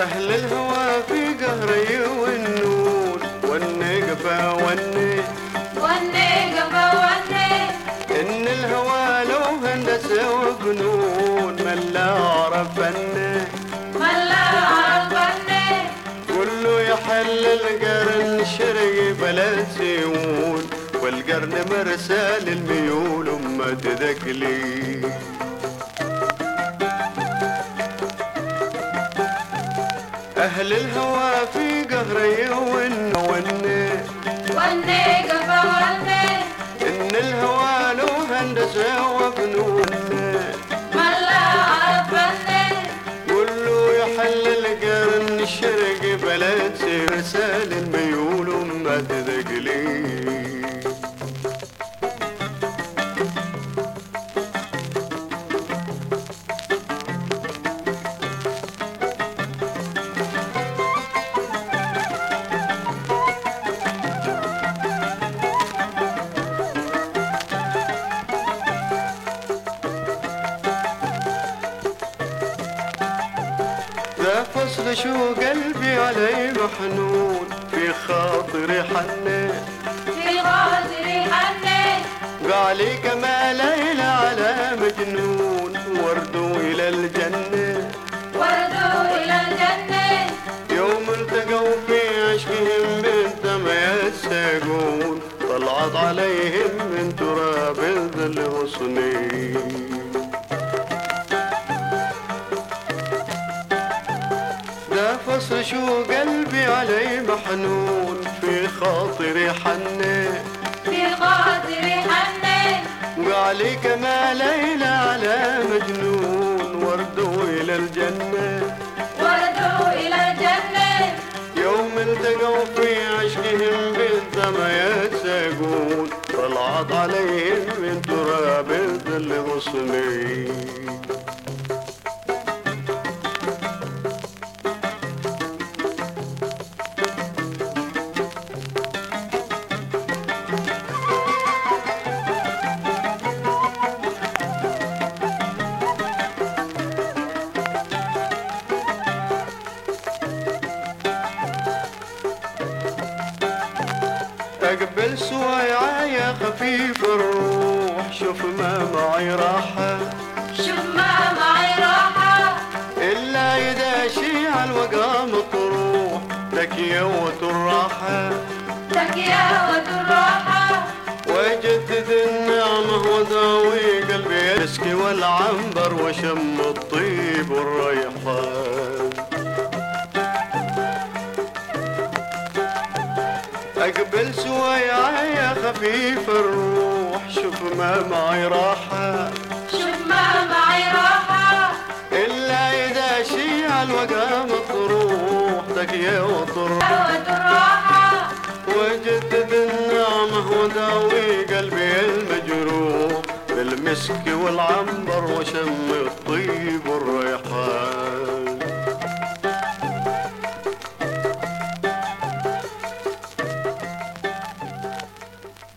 أهل الهوى في قهري والنون والنقبة والني والنقبة والني إن الهوى لو هندسة وفنون من لا عرف فنه من لا عرف الني كله يحل القرن شرقي بلا سيون. والقرن مرسى للميول وما تذكلي أهل الهوى في قهري ون وني. والنقبة والني إن الهوى له هندسة وفنون من لا عرف الني كله يحل القرن الشرقي بلد سير سال ذا فصل شو قلبي علي محنون في خاطري حنين. في غادري حني قالي كما ليلى على مجنون. وردوا إلى الجنة. وردوا إلى الجنة. يوم التقوا في عشقهم بنت ما يتساقون. طلعت عليهم من تراب الذل غصني شو قلبي علي محنون. في خاطري حنين. في غادري حني وقالي كما ليلى على مجنون. وردوا إلى الجنة. وردوا إلى الجنة. يوم التقوا في عشقهم ما يتساقون. طلعت عليهم من تراب الذل غصني اقبل سوايع يا خفيف الروح. شوف ما معي راحة. شوف ما معي راحة. إلا يداشي على الوقا مطروح لك يوت الراحة تكيا وتراحة. وجدد النعمة وداوي قلبي. يسكي والعنبر وشم الطيب والريحان أقبل سوايع يا خفيف الروح شوف ما معي راحة. شوف ما معي راحة. إلا إذا شيع الوقا مطروح تقيا وتراحة وجدد النعمة وداوي قلبي المجروح. بالمسك والعنبر وشم الطيب والريحان